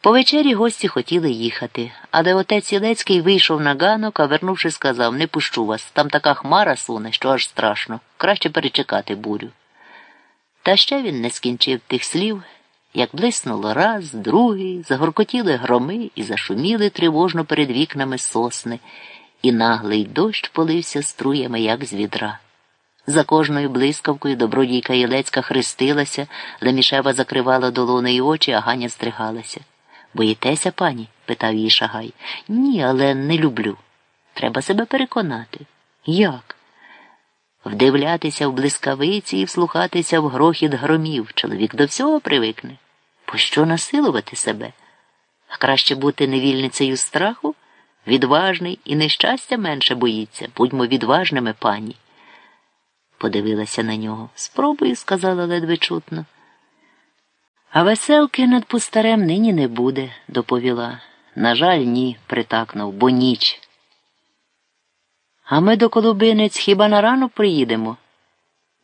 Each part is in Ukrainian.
По вечері гості хотіли їхати, але отець Ілецький вийшов на ганок, а вернувши, сказав не пущу вас. Там така хмара суне, що аж страшно. Краще перечекати бурю. Та ще він не скінчив тих слів, як блиснуло раз, другий, загоркотіли громи і зашуміли тривожно перед вікнами сосни, і наглий дощ полився струями, як з відра. За кожною блискавкою добродійка Єлецька хрестилася, Лемішева закривала долони й очі, а Ганя стригалася. Боїтеся, пані? питав її шагай. Ні, але не люблю. Треба себе переконати. Як? Вдивлятися в блискавиці і вслухатися в грохіт громів. Чоловік до всього привикне. Пощо насилувати себе? А краще бути невільницею страху? Відважний і нещастя менше боїться. Будьмо відважними, пані. Подивилася на нього. Спробую, сказала ледве чутно. А веселки над пустарем нині не буде, доповіла. На жаль, ні, притакнув, бо ніч. А ми до Колубинець хіба на ранок приїдемо?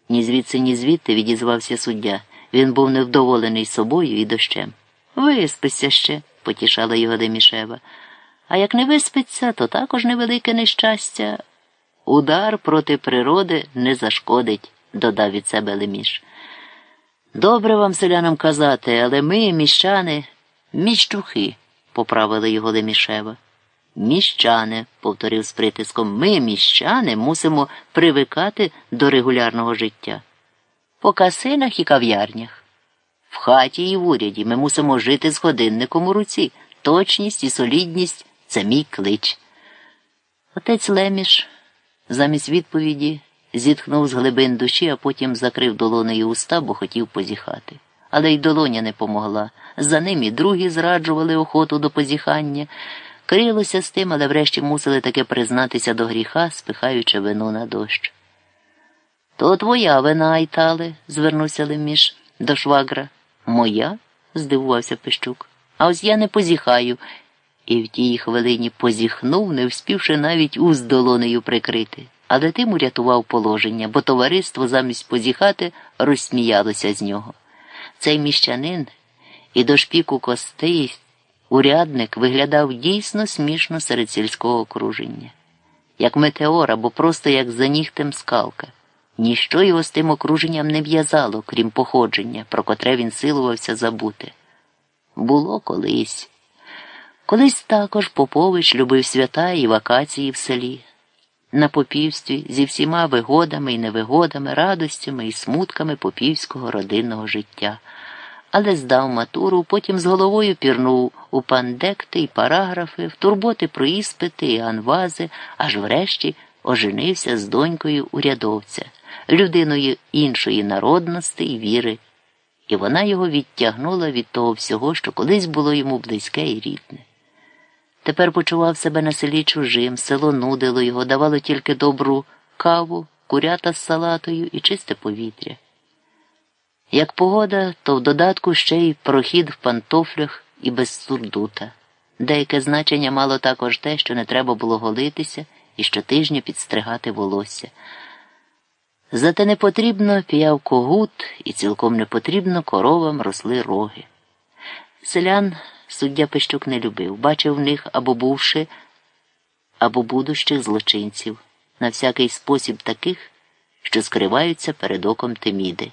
Ні звідси, ні звідти відізвався суддя. Він був невдоволений собою і дощем. Виспися ще, потішала його Демішева. А як не виспиться, то також невелике нещастя. Удар проти природи не зашкодить, додав від себе Леміш. Добре вам, селянам, казати, але ми, міщани, міщухи, поправили його Лемішева. Міщани, повторив з притиском, ми, міщани, мусимо привикати до регулярного життя. По касинах і кав'ярнях. В хаті і в уряді ми мусимо жити з годинником у руці. Точність і солідність це мій клич. Отець Леміш замість відповіді зітхнув з глибин душі, а потім закрив долонею уста, бо хотів позіхати. Але й долоня не помогла. За ним і другі зраджували охоту до позіхання. Крилося з тим, але врешті мусили таки признатися до гріха, спихаючи вину на дощ. То твоя вина, Айтале, звернувся Леміш до швагра. Моя? здивувався Пищук. А ось я не позіхаю. І в тій хвилині позіхнув, не вспівши навіть уст долонею прикрити. Але тим урятував положення, бо товариство замість позіхати розсміялося з нього. Цей міщанин і до шпіку костей урядник виглядав дійсно смішно серед сільського окруження, як метеор або просто як за нігтем скалка. Ніщо його з тим окруженням не в'язало, крім походження, про котре він силувався забути. Було колись. Колись також Попович любив свята і вакації в селі. На попівстві зі всіма вигодами і невигодами, радостями і смутками попівського родинного життя, але здав матуру, потім з головою пірнув у пандекти і параграфи, в турботи про іспити і анвази, аж врешті оженився з донькою урядовця, людиною іншої народності і віри, і вона його відтягнула від того всього, що колись було йому близьке і рідне. Тепер почував себе на селі чужим, село нудило його, давало тільки добру каву, курята з салатою і чисте повітря. Як погода, то в додатку ще й прохід в пантофлях і без сурдута. Деяке значення мало також те, що не треба було голитися і щотижня підстригати волосся. Зате не потрібно п'яв когут і цілком не потрібно коровам росли роги. Селян суддя Пещук не любив, бачив в них або бувши, або будущих злочинців, на всякий спосіб таких, що скриваються перед оком Теміди.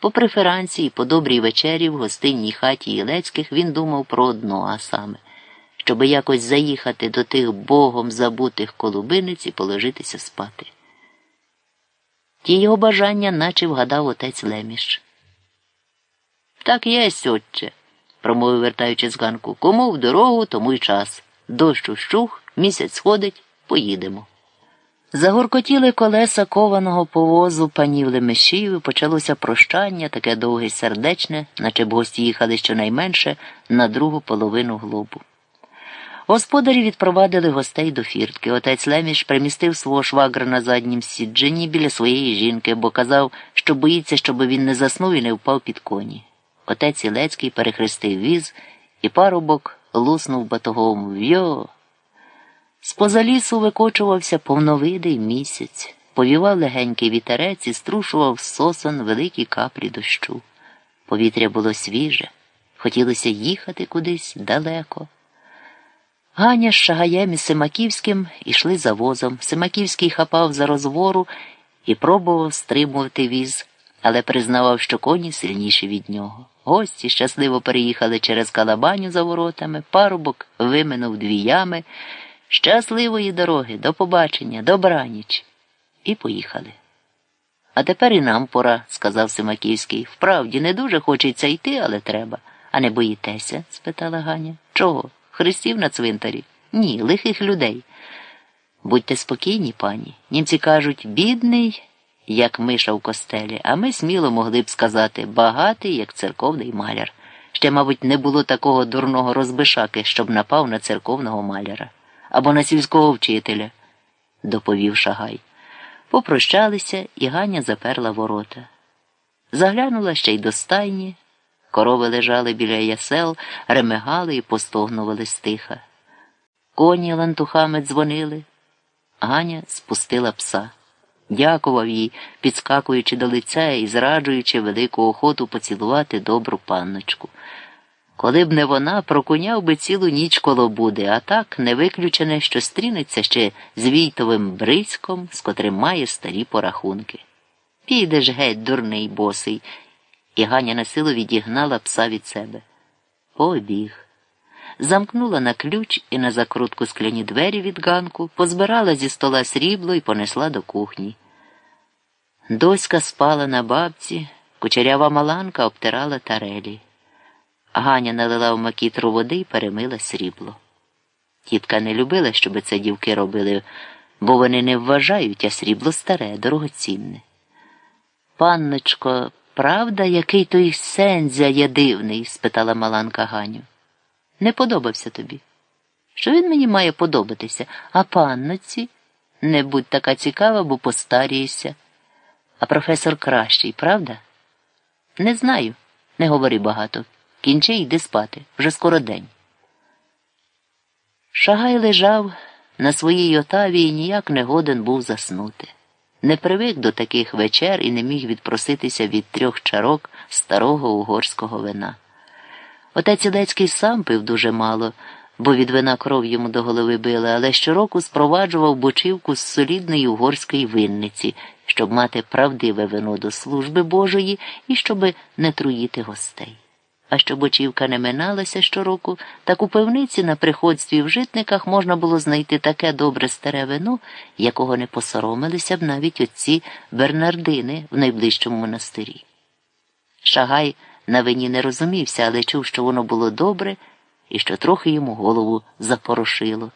По преферансії, по добрій вечері в гостинній хаті Єлецьких він думав про одно, а саме, щоби якось заїхати до тих богом забутих колубиниць і положитися спати. Ті його бажання наче вгадав отець Леміш. Так є, отче промовив вертаючи з ганку. Кому в дорогу, тому й час. Дощ ущух, місяць сходить, поїдемо. Загоркотіли колеса кованого повозу панів Лемешів, почалося прощання, таке довге й сердечне, наче б гості їхали щонайменше на другу половину глобу. Господарі відпровадили гостей до фіртки. Отець Леміш примістив свого швагра на заднім сідженні біля своєї жінки, бо казав, що боїться, щоб він не заснув і не впав під коні. Отець Ілецький перехрестив віз, і парубок луснув батогом Вйо. З поза лісу викочувався повновидий місяць, повівав легенький вітерець і струшував з сосон великі каплі дощу. Повітря було свіже. Хотілося їхати кудись далеко. Ганя з Шагаєм і Симаківським ішли за возом. Симаківський хапав за розвору і пробував стримувати віз, але признавав, що коні сильніші від нього. Гості щасливо переїхали через калабаню за воротами, парубок виминув дві ями. Щасливої дороги, до побачення, добраніч. І поїхали. А тепер і нам пора, сказав Симаківський. Вправді, не дуже хочеться йти, але треба. А не боїтеся? спитала Ганя. Чого? Христів на цвинтарі? Ні, лихих людей. Будьте спокійні, пані. Німці кажуть, бідний, як миша в костелі, а ми сміло могли б сказати багатий, як церковний маляр. Ще, мабуть, не було такого дурного розбишаки, щоб напав на церковного маляра або на сільського вчителя, доповів Шагай. Попрощалися, і Ганя заперла ворота. Заглянула ще й до стайні. Корови лежали біля ясел, ремигали і постогнували стиха. Коні лантухами дзвонили. Ганя спустила пса. Дякував їй, підскакуючи до лиця і зраджуючи велику охоту поцілувати добру панночку. Коли б не вона, прокуняв би цілу ніч коло буде, а так не виключене, що стрінеться ще з війтовим бризьком, з котрим має старі порахунки. Підеш геть, дурний босий, і Ганя на силу відігнала пса від себе. Побіг. Замкнула на ключ і на закрутку скляні двері від ганку, позбирала зі стола срібло і понесла до кухні. Доська спала на бабці, кучерява маланка обтирала тарелі. Ганя налила в макітру води і перемила срібло. Тітка не любила, щоб це дівки робили, бо вони не вважають, а срібло старе, дорогоцінне. Панночко, правда, який той сензя є дивний? спитала Маланка Ганю. Не подобався тобі. Що він мені має подобатися, а панноці? Не будь така цікава, бо постарієшся. А професор кращий, правда? Не знаю, не говори багато. Кінчи йди спати, вже скоро день. Шагай лежав на своїй отаві і ніяк не годен був заснути. Не привик до таких вечер і не міг відпроситися від трьох чарок старого угорського вина. Отець Ілецький сам пив дуже мало, бо від вина кров йому до голови били, але щороку спроваджував бочівку з солідної угорської винниці, щоб мати правдиве вино до служби Божої і щоби не труїти гостей. А щоб бочівка не миналася щороку, так у пивниці на приходстві в житниках можна було знайти таке добре старе вино, якого не посоромилися б навіть отці Бернардини в найближчому монастирі. Шагай на вині не розумівся, але чув, що воно було добре і що трохи йому голову запорошило.